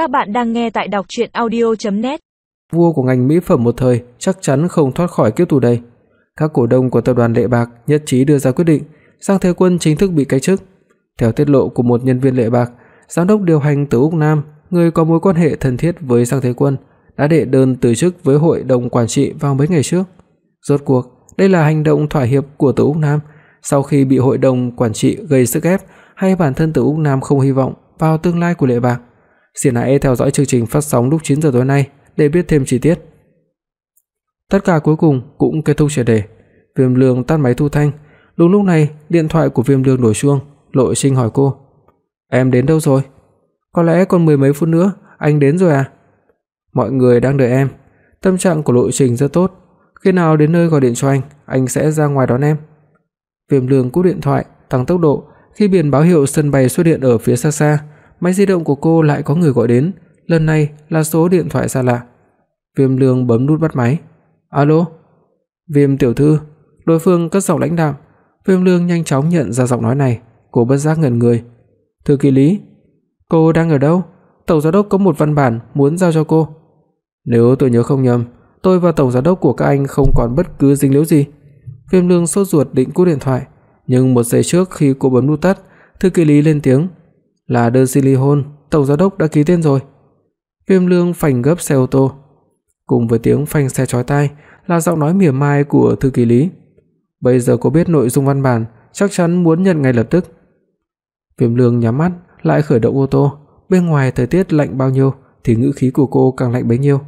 Các bạn đang nghe tại đọc audio net Vua của ngành mỹ phẩm một thời chắc chắn không thoát khỏi kiếp tù đây. Các cổ đông của tập đoàn Lệ Bạc nhất trí đưa ra quyết định, Giang Thế Quân chính thức bị cách chức. Theo tiết lộ của một nhân viên Lệ Bạc, giám đốc điều hành từ Úc Nam, người có mối quan hệ thân thiết với Giang Thế Quân, đã đệ đơn từ chức với hội đồng quản trị vào mấy ngày trước. Rốt cuộc, đây là hành động thỏa hiệp của Từ Úc Nam sau khi bị hội đồng quản trị gây sức ép hay bản thân Từ Úc Nam không hy vọng vào tương lai của Lệ Bạc. Xin hãy theo dõi chương trình phát sóng lúc 9 giờ tối nay để biết thêm chi tiết. Tất cả cuối cùng cũng kết thúc triệt để. Viêm Lương tắt máy thu thanh, đúng lúc này, điện thoại của Viêm Lương đổ chuông, Lộ Sinh hỏi cô: "Em đến đâu rồi?" "Có lẽ còn mười mấy phút nữa, anh đến rồi à?" "Mọi người đang đợi em." Tâm trạng của Lộ Trình rất tốt, khi nào đến nơi gọi điện cho anh, anh sẽ ra ngoài đón em. Viêm Lương cúp điện thoại, tăng tốc độ, khi biển báo hiệu sân bay xuất hiện ở phía xa xa, máy di động của cô lại có người gọi đến, lần này là số điện thoại xa lạ. Viêm Lương bấm nút bắt máy. "Alo?" "Viêm tiểu thư." Đối phương cất giọng lãnh đạm. Viêm Lương nhanh chóng nhận ra giọng nói này, cô bất giác ngẩn người. "Thư ký Lý, cô đang ở đâu? Tổng giám đốc có một văn bản muốn giao cho cô." "Nếu tôi nhớ không nhầm, tôi và tổng giám đốc của các anh không còn bất cứ dính líu gì." Viêm Lương sốt ruột định cúp điện thoại, nhưng một giây trước khi cô bấm nút tắt, thư ký Lý lên tiếng, "Là đơn xin ly hôn, tổng giám đốc đã ký tên rồi." Viêm Lương phanh gấp xe ô tô, cùng với tiếng phanh xe chói tai là giọng nói mỉa mai của thư ký Lý. Bây giờ cô biết nội dung văn bản, chắc chắn muốn nhận ngay lập tức. Viêm Lương nhắm mắt, lại khởi động ô tô, bên ngoài thời tiết lạnh bao nhiêu thì ngữ khí của cô càng lạnh bấy nhiêu.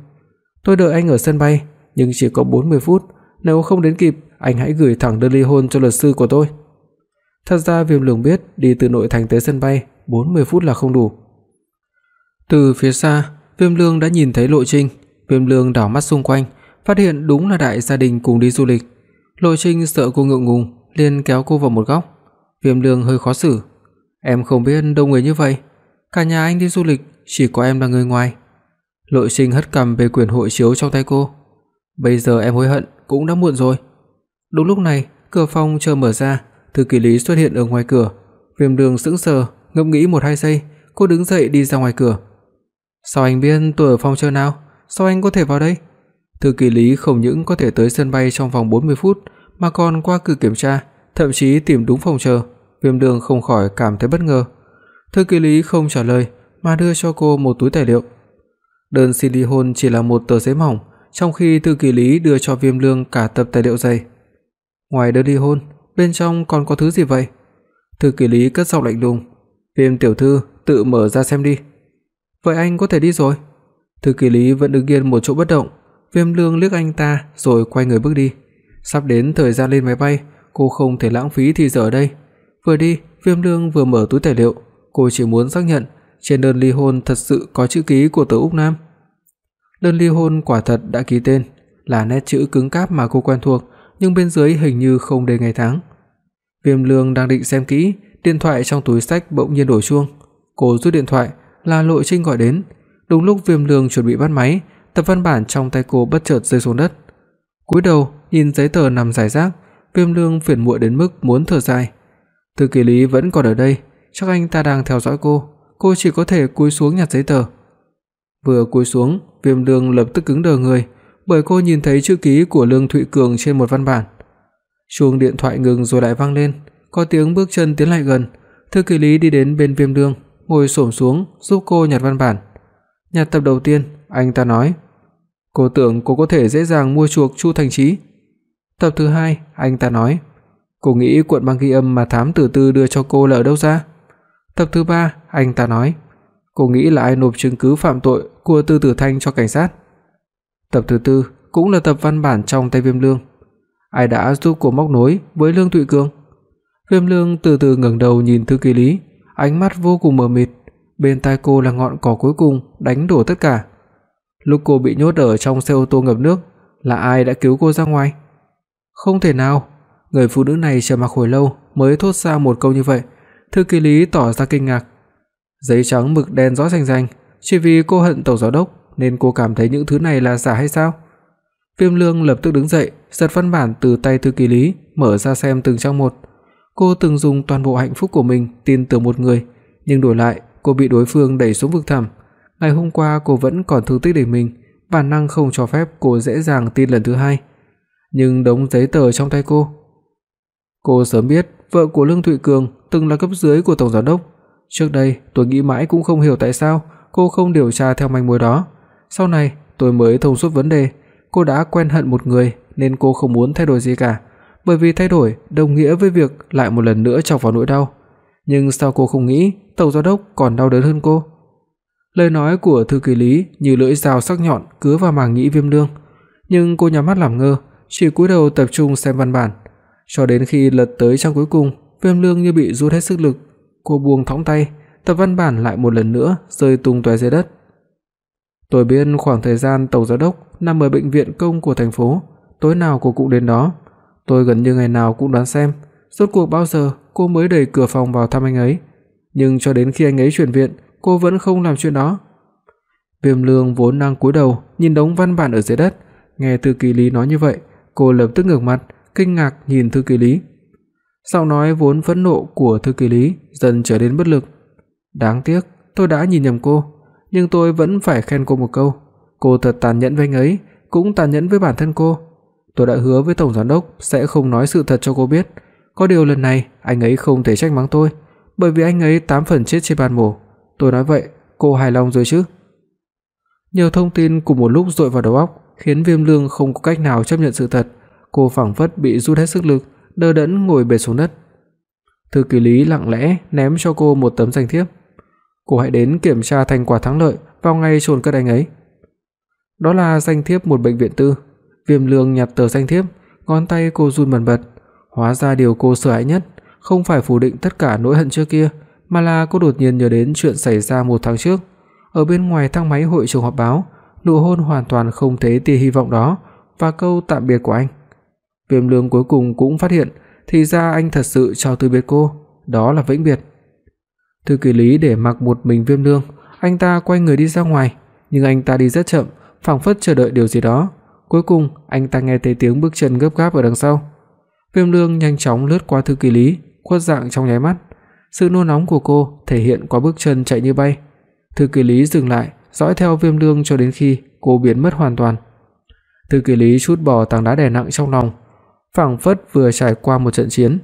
Tôi đợi anh ở sân bay, nhưng chỉ có 40 phút, nếu không đến kịp, anh hãy gửi thẳng đơn ly hôn cho luật sư của tôi. Thật ra Viêm Lương biết đi từ nội thành tới sân bay 40 phút là không đủ. Từ phía xa, Viêm Lương đã nhìn thấy Lộ Trinh, Viêm Lương đảo mắt xung quanh, phát hiện đúng là đại gia đình cùng đi du lịch. Lộ Trinh sợ cô ngượng ngùng, liền kéo cô vào một góc. Viêm Lương hơi khó xử, "Em không biết đông người như vậy, cả nhà anh đi du lịch, chỉ có em là người ngoài." Lộ Trinh hất cằm về quyển hộ chiếu trong tay cô. "Bây giờ em hối hận cũng đã muộn rồi." Đúng lúc này, cửa phòng chờ mở ra, thư ký Lý xuất hiện ở ngoài cửa. Viêm Lương sững sờ, ngẫm nghĩ một hai giây, cô đứng dậy đi ra ngoài cửa. "Sao anh biết tôi ở phòng chờ nào? Sao anh có thể vào đây?" Thư ký Lý không những có thể tới sân bay trong vòng 40 phút mà còn qua cửa kiểm tra, thậm chí tìm đúng phòng chờ, Viêm Đường không khỏi cảm thấy bất ngờ. Thư ký Lý không trả lời mà đưa cho cô một túi tài liệu. Đơn xin ly hôn chỉ là một tờ giấy mỏng, trong khi thư ký Lý đưa cho Viêm Lương cả tập tài liệu dày. Ngoài đơn ly hôn, bên trong còn có thứ gì vậy? Thư ký Lý cất giọng lạnh lùng, "Viêm tiểu thư, tự mở ra xem đi." "Vậy anh có thể đi rồi." Thư ký Lý vẫn đứng yên một chỗ bất động, Viêm Lương liếc anh ta rồi quay người bước đi. Sắp đến thời gian lên máy bay, cô không thể lãng phí thì giờ ở đây. Vừa đi, Viêm Lương vừa mở túi tài liệu, cô chỉ muốn xác nhận trên đơn ly hôn thật sự có chữ ký của Từ Úc Nam. Đơn ly hôn quả thật đã ký tên, là nét chữ cứng cáp mà cô quen thuộc, nhưng bên dưới hình như không đề ngày tháng. Viêm Lương đang định xem kỹ, điện thoại trong túi xách bỗng nhiên đổ chuông. Cô rút điện thoại, là Lộ Trinh gọi đến. Đúng lúc Viêm Lương chuẩn bị bắt máy, tập văn bản trong tay cô bất chợt rơi xuống đất. Cúi đầu, nhìn giấy tờ nằm rải rác, Viêm Lương phiền muộn đến mức muốn thở dài. Thư ký Lý vẫn còn ở đây, chắc anh ta đang theo dõi cô, cô chỉ có thể cúi xuống nhặt giấy tờ. Vừa cúi xuống, Viêm Lương lập tức cứng đờ người, bởi cô nhìn thấy chữ ký của Lương Thụy Cường trên một văn bản. Chuông điện thoại ngừng rồi lại vang lên, có tiếng bước chân tiến lại gần, thư ký Lý đi đến bên Viêm Lương, ngồi xổm xuống giúp cô nhặt văn bản. Nhặt tập đầu tiên, anh ta nói: "Cô tưởng cô có thể dễ dàng mua chuộc Chu Thành Chí." Tập thứ hai, anh ta nói: "Cô nghĩ cuộn băng ghi âm mà thám tử Tư đưa cho cô là ở đâu ra?" Tập thứ ba, anh ta nói: "Cô nghĩ là ai nộp chứng cứ phạm tội của Tư Tử Thanh cho cảnh sát?" Tập thứ tư cũng là tập văn bản trong tay Viêm Lương. Ai đã giúp cô móc nối với Lương Thụy Cường? Viêm Lương từ từ ngẩng đầu nhìn thư ký Lý, ánh mắt vô cùng mờ mịt, bên tai cô là ngọn cỏ cuối cùng đánh đổ tất cả. Lúc cô bị nhốt ở trong xe ô tô ngập nước, là ai đã cứu cô ra ngoài? Không thể nào, người phụ nữ này trầm mặc hồi lâu mới thốt ra một câu như vậy. Thư ký Lý tỏ ra kinh ngạc. Giấy trắng mực đen rõ rành rành, chỉ vì cô hận tổng giám đốc nên cô cảm thấy những thứ này là giả hay sao? Viêm Lương lập tức đứng dậy, giật văn bản từ tay thư ký Lý, mở ra xem từng trang một. Cô từng dùng toàn bộ hạnh phúc của mình tin tưởng một người, nhưng đổi lại, cô bị đối phương đẩy xuống vực thẳm, Ngày hôm qua cô vẫn còn thương tích để mình, bản năng không cho phép cô dễ dàng tin lần thứ hai. Nhưng đống giấy tờ trong tay cô, cô sớm biết vợ của Lương Thụy Cường từng là cấp dưới của tổng giám đốc. Trước đây, tôi nghĩ mãi cũng không hiểu tại sao cô không điều tra theo manh mối đó. Sau này, tôi mới thông suốt vấn đề, cô đã quen hận một người nên cô không muốn thay đổi gì cả, bởi vì thay đổi đồng nghĩa với việc lại một lần nữa chọc vào nỗi đau. Nhưng sao cô không nghĩ tổng giám đốc còn đau đớn hơn cô? Lời nói của thư ký Lý như lưỡi dao sắc nhọn cứa vào màng nhĩ Viêm Lương, nhưng cô nhắm mắt làm ngơ, chỉ cúi đầu tập trung xem văn bản, cho đến khi lật tới trang cuối cùng, Viêm Lương như bị rút hết sức lực, cô buông thõng tay, tập văn bản lại một lần nữa rơi tung tóe dưới đất. Tôi biết khoảng thời gian tổng giám đốc nằm ở bệnh viện công của thành phố, tối nào cô cũng đến đó. Tôi gần như ngày nào cũng đoán xem rốt cuộc bao giờ cô mới đẩy cửa phòng vào thăm anh ấy, nhưng cho đến khi anh ấy chuyển viện, cô vẫn không làm chuyện đó. Viêm Lương vốn đang cúi đầu nhìn đống văn bản ở dưới đất, nghe thư ký Lý nói như vậy, cô lập tức ngẩng mặt, kinh ngạc nhìn thư ký Lý. Giọng nói vốn phẫn nộ của thư ký Lý dần trở nên bất lực. Đáng tiếc, tôi đã nhìn nhầm cô, nhưng tôi vẫn phải khen cô một câu, cô thật tàn nhẫn với anh ấy, cũng tàn nhẫn với bản thân cô. Tôi đã hứa với tổng giám đốc sẽ không nói sự thật cho cô biết, có điều lần này anh ấy không thể trách mắng tôi, bởi vì anh ấy tám phần chết trên bàn mổ. Tôi nói vậy, cô hài lòng rồi chứ? Nhiều thông tin cùng một lúc dội vào đầu óc, khiến Viêm Lương không có cách nào chấp nhận sự thật, cô phảng phất bị rút hết sức lực, đờ đẫn ngồi bệt xuống đất. Thư ký Lý lặng lẽ ném cho cô một tấm danh thiếp. Cô hãy đến kiểm tra thành quả thắng lợi vào ngày chôn cất anh ấy. Đó là danh thiếp một bệnh viện tư. Viêm Lương nhặt tờ danh thiếp, ngón tay cô run bần bật. Hóa ra điều cô sợ hãi nhất không phải phủ định tất cả nỗi hận trước kia, mà là cô đột nhiên nhớ đến chuyện xảy ra một tháng trước. Ở bên ngoài thang máy hội trường họp báo, nụ hôn hoàn toàn không thấy tia hy vọng đó và câu tạm biệt của anh. Viêm Lương cuối cùng cũng phát hiện, thì ra anh thật sự chào từ biệt cô, đó là vĩnh biệt. Thư ký Lý để mặc một mình Viêm Lương, anh ta quay người đi ra ngoài, nhưng anh ta đi rất chậm, phảng phất chờ đợi điều gì đó. Cuối cùng, anh ta nghe thấy tiếng bước chân gấp gáp ở đằng sau. Viêm Lương nhanh chóng lướt qua thư ký Lý, khuất dạng trong nháy mắt. Sự nôn nóng của cô thể hiện qua bước chân chạy như bay. Thư ký Lý dừng lại, dõi theo Viêm Lương cho đến khi cô biến mất hoàn toàn. Thư ký Lý trút bỏ tảng đá đè nặng trong lòng, phảng phất vừa trải qua một trận chiến.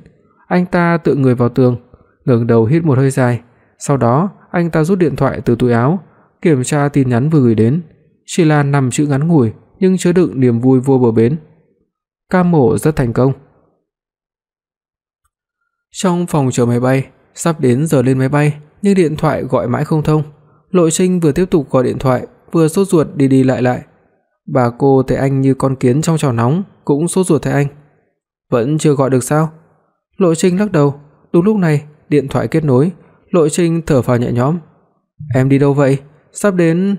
Anh ta tựa người vào tường, ngẩng đầu hít một hơi dài, sau đó anh ta rút điện thoại từ túi áo, kiểm tra tin nhắn vừa gửi đến, chỉ là năm chữ ngắn ngủi nhưng chứa đựng niềm vui vô bờ bến. Ca mổ rất thành công. Trong phòng chờ máy bay, sắp đến giờ lên máy bay, nhưng điện thoại gọi mãi không thông. Lộ Trinh vừa tiếp tục gọi điện thoại, vừa sốt ruột đi đi lại lại. Bà cô thấy anh như con kiến trong chảo nóng, cũng sốt ruột thấy anh. Vẫn chưa gọi được sao? Lộ Trinh lắc đầu, đúng lúc này, điện thoại kết nối, Lộ Trinh thở phào nhẹ nhõm. Em đi đâu vậy? Sắp đến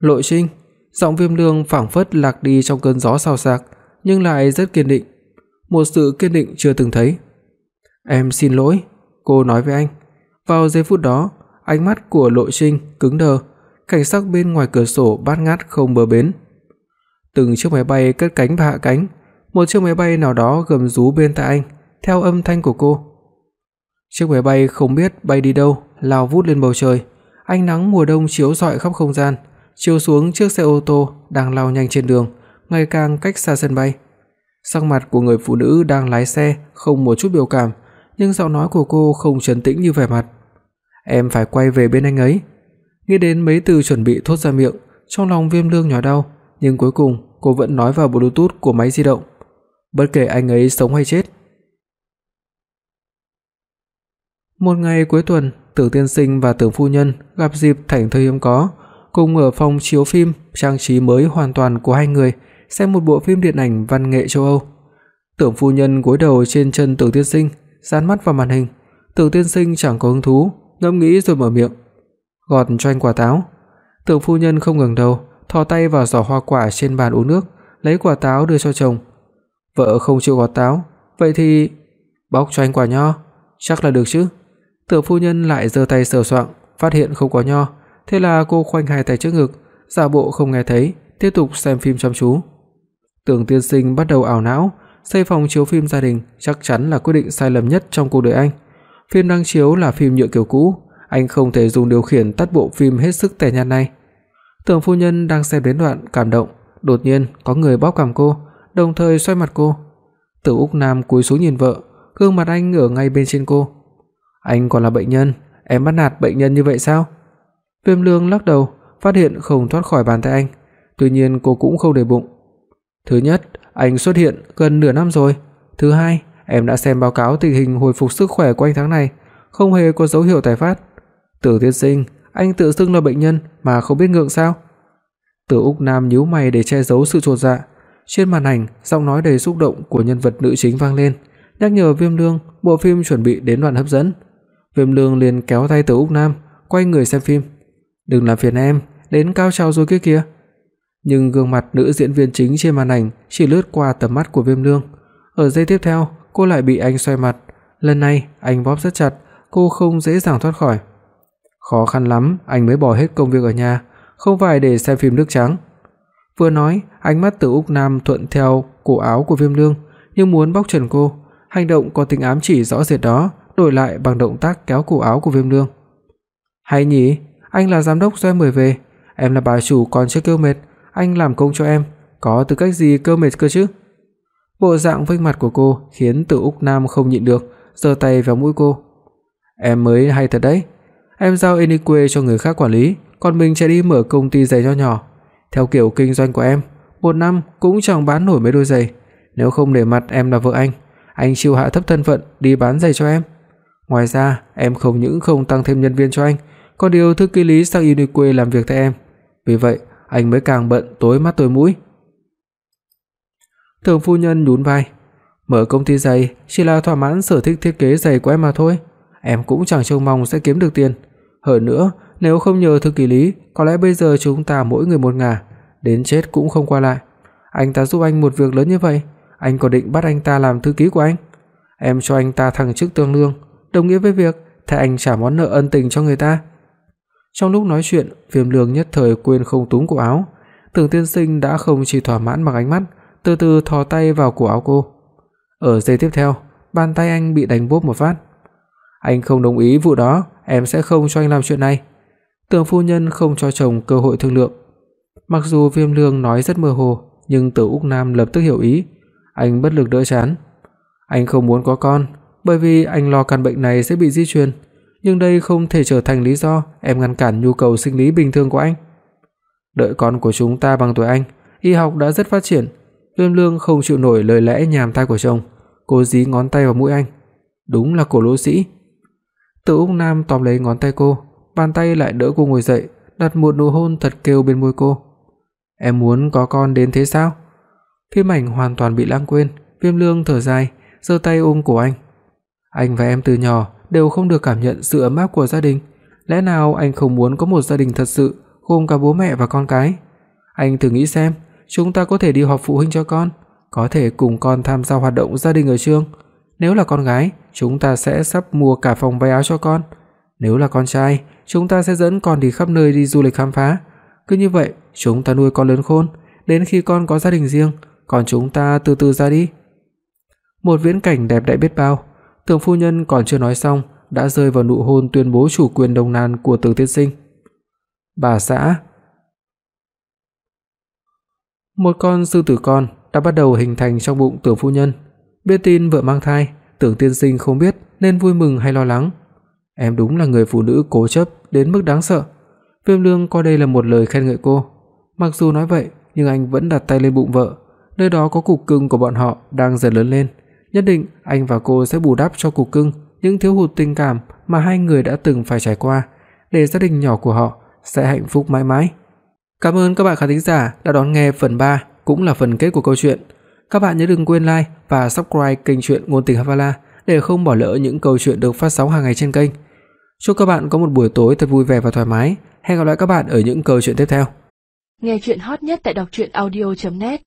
Lộ Trinh, giọng Viêm Lương phảng phất lạc đi trong cơn gió xào xạc, nhưng lại rất kiên định, một sự kiên định chưa từng thấy. "Em xin lỗi." Cô nói với anh. Vào giây phút đó, ánh mắt của Lộ Trinh cứng đờ, cảnh sắc bên ngoài cửa sổ bát ngát không bờ bến. Từng chiếc máy bay cất cánh và hạ cánh, một chiếc máy bay nào đó gầm rú bên tai anh, theo âm thanh của cô. Chiếc máy bay không biết bay đi đâu, lao vút lên bầu trời, ánh nắng mùa đông chiếu rọi khắp không gian, chiếu xuống chiếc xe ô tô đang lao nhanh trên đường, ngày càng cách xa sân bay. Sắc mặt của người phụ nữ đang lái xe không một chút biểu cảm, nhưng giọng nói của cô không trấn tĩnh như vẻ mặt. Em phải quay về bên anh ấy. nghe đến mấy từ chuẩn bị thốt ra miệng, trong lòng Viêm Lương nhỏ đau, nhưng cuối cùng cô vẫn nói vào Bluetooth của máy di động. Bất kể anh ấy sống hay chết. Một ngày cuối tuần, Tưởng tiên sinh và Tưởng phu nhân gặp dịp thảnh thơi hiếm có, cùng ở phòng chiếu phim trang trí mới hoàn toàn của hai người xem một bộ phim điện ảnh văn nghệ châu Âu. Tưởng phu nhân gối đầu trên chân Tưởng tiên sinh, dán mắt vào màn hình. Tưởng tiên sinh chẳng có hứng thú, ngẫm nghĩ rồi mở miệng, gọt cho anh quả táo. Tưởng phu nhân không ngẩng đầu, thò tay vào giỏ hoa quả trên bàn uống nước, lấy quả táo đưa cho chồng. Vợ không chịu gọt táo, vậy thì bóc cho anh quả nho, chắc là được chứ. Tưởng phu nhân lại giơ tay sờ soạng, phát hiện không có nho, thế là cô khoanh hai tay trước ngực, giả bộ không nghe thấy, tiếp tục xem phim chăm chú. Tưởng Tiên Sinh bắt đầu ảo não, xây phòng chiếu phim gia đình chắc chắn là quyết định sai lầm nhất trong cuộc đời anh. Phim đang chiếu là phim nhựa kiểu cũ, anh không thể dùng điều khiển tắt bộ phim hết sức tẻ nhạt này. Tưởng phu nhân đang xem đến đoạn cảm động, đột nhiên có người bóp cằm cô, đồng thời xoay mặt cô. tử Úc Nam cúi xuống nhìn vợ, gương mặt anh ở ngay bên trên cô. Anh còn là bệnh nhân, em bắt nạt bệnh nhân như vậy sao? Viêm Lương lắc đầu, phát hiện không thoát khỏi bàn tay anh, tuy nhiên cô cũng không để bụng. Thứ nhất, anh xuất hiện gần nửa năm rồi. Thứ hai, em đã xem báo cáo tình hình hồi phục sức khỏe của anh tháng này, không hề có dấu hiệu tái phát. Từ Tiên Sinh, anh tự xưng là bệnh nhân mà không biết ngượng sao? Từ Úc Nam nhíu mày để che giấu sự chột dạ. Trên màn ảnh, giọng nói đầy xúc động của nhân vật nữ chính vang lên, nhắc nhở Viêm Lương bộ phim chuẩn bị đến đoạn hấp dẫn. Viêm Lương liền kéo tay Từ Úc Nam, quay người xem phim. "Đừng làm phiền em, đến cao trào rồi kia kìa." Nhưng gương mặt nữ diễn viên chính trên màn ảnh chỉ lướt qua tầm mắt của Viêm Lương. Ở giây tiếp theo, cô lại bị anh xoay mặt, lần này anh bóp rất chặt, cô không dễ dàng thoát khỏi. Khó khăn lắm anh mới bỏ hết công việc ở nhà, không phải để xem phim nước trắng. Vừa nói, ánh mắt Từ Úc Nam thuận theo cổ áo của Viêm Lương, như muốn bóc trần cô, hành động có tính ám chỉ rõ rệt đó, đổi lại bằng động tác kéo cổ áo của Viêm Lương. "Hay nhỉ, anh là giám đốc do mời về, em là bà chủ còn chưa kêu mệt, anh làm công cho em, có tư cách gì kêu mệt cơ chứ?" Bộ dạng vênh mặt của cô khiến Từ Úc Nam không nhịn được, giơ tay vào mũi cô. "Em mới hay thật đấy, em giao Enique cho người khác quản lý, còn mình chạy đi mở công ty giày nho nhỏ. Theo kiểu kinh doanh của em, một năm cũng chẳng bán nổi mấy đôi giày, nếu không để mặt em là vợ anh, anh chịu hạ thấp thân phận đi bán giày cho em. Ngoài ra, em không những không tăng thêm nhân viên cho anh, có điều thư ký lý sang Inique làm việc thay em. Vì vậy, anh mới càng bận tối mắt tối mũi. thường phu nhân nhún vai, mở công ty giày chỉ là thỏa mãn sở thích thiết kế giày của em mà thôi, em cũng chẳng trông mong sẽ kiếm được tiền. Hơn nữa, nếu không nhờ thư ký Lý, có lẽ bây giờ chúng ta mỗi người một ngả, đến chết cũng không qua lại. Anh ta giúp anh một việc lớn như vậy, anh có định bắt anh ta làm thư ký của anh? Em cho anh ta thăng chức tương đương đồng nghĩa với việc thay anh trả món nợ ân tình cho người ta. Trong lúc nói chuyện, Viêm Lương nhất thời quên không túm cổ áo, Tưởng Tiên Sinh đã không chỉ thỏa mãn bằng ánh mắt, từ từ thò tay vào cổ áo cô. Ở giây tiếp theo, bàn tay anh bị đánh bốp một phát. Anh không đồng ý vụ đó, em sẽ không cho anh làm chuyện này. Tưởng phu nhân không cho chồng cơ hội thương lượng. Mặc dù Viêm Lương nói rất mơ hồ, nhưng Tử Úc Nam lập tức hiểu ý, anh bất lực đỡ chán. Anh không muốn có con, bởi vì anh lo căn bệnh này sẽ bị di truyền, nhưng đây không thể trở thành lý do em ngăn cản nhu cầu sinh lý bình thường của anh. Đợi con của chúng ta bằng tuổi anh, y học đã rất phát triển. Viêm Lương không chịu nổi lời lẽ nhàm tai của chồng, cô dí ngón tay vào mũi anh. Đúng là cổ lỗ sĩ. Từ Úc Nam tóm lấy ngón tay cô, bàn tay lại đỡ cô ngồi dậy, đặt một nụ hôn thật kêu bên môi cô. "Em muốn có con đến thế sao?" Phim ảnh hoàn toàn bị lãng quên, Viêm Lương thở dài, giơ tay ôm cổ anh. Anh và em từ nhỏ đều không được cảm nhận sự ấm áp của gia đình, lẽ nào anh không muốn có một gia đình thật sự gồm cả bố mẹ và con cái? Anh thử nghĩ xem, chúng ta có thể đi họp phụ huynh cho con, có thể cùng con tham gia hoạt động gia đình ở trường. Nếu là con gái, chúng ta sẽ sắp mua cả phòng váy áo cho con. Nếu là con trai, chúng ta sẽ dẫn con đi khắp nơi đi du lịch khám phá. Cứ như vậy, chúng ta nuôi con lớn khôn, đến khi con có gia đình riêng, còn chúng ta từ từ ra đi. Một viễn cảnh đẹp đẽ biết bao, Tưởng phu nhân còn chưa nói xong đã rơi vào nụ hôn tuyên bố chủ quyền đồng nan của Từ Tiên Sinh. Bà xã Một con sư tử con đã bắt đầu hình thành trong bụng Tưởng phu nhân. Biết tin vợ mang thai, Tưởng Tiên Sinh không biết nên vui mừng hay lo lắng. Em đúng là người phụ nữ cố chấp đến mức đáng sợ. Viêm Lương coi đây là một lời khen ngợi cô. Mặc dù nói vậy, nhưng anh vẫn đặt tay lên bụng vợ, nơi đó có cục cưng của bọn họ đang dần lớn lên, nhất định anh và cô sẽ bù đắp cho cục cưng những thiếu hụt tình cảm mà hai người đã từng phải trải qua, để gia đình nhỏ của họ sẽ hạnh phúc mãi mãi. Cảm ơn các bạn khán thính giả đã đón nghe phần 3 cũng là phần kết của câu chuyện. Các bạn nhớ đừng quên like và subscribe kênh truyện ngôn tình Havala để không bỏ lỡ những câu chuyện được phát sóng hàng ngày trên kênh. Chúc các bạn có một buổi tối thật vui vẻ và thoải mái. Hẹn gặp lại các bạn ở những câu chuyện tiếp theo. Nghe truyện hot nhất tại doctruyenaudio.net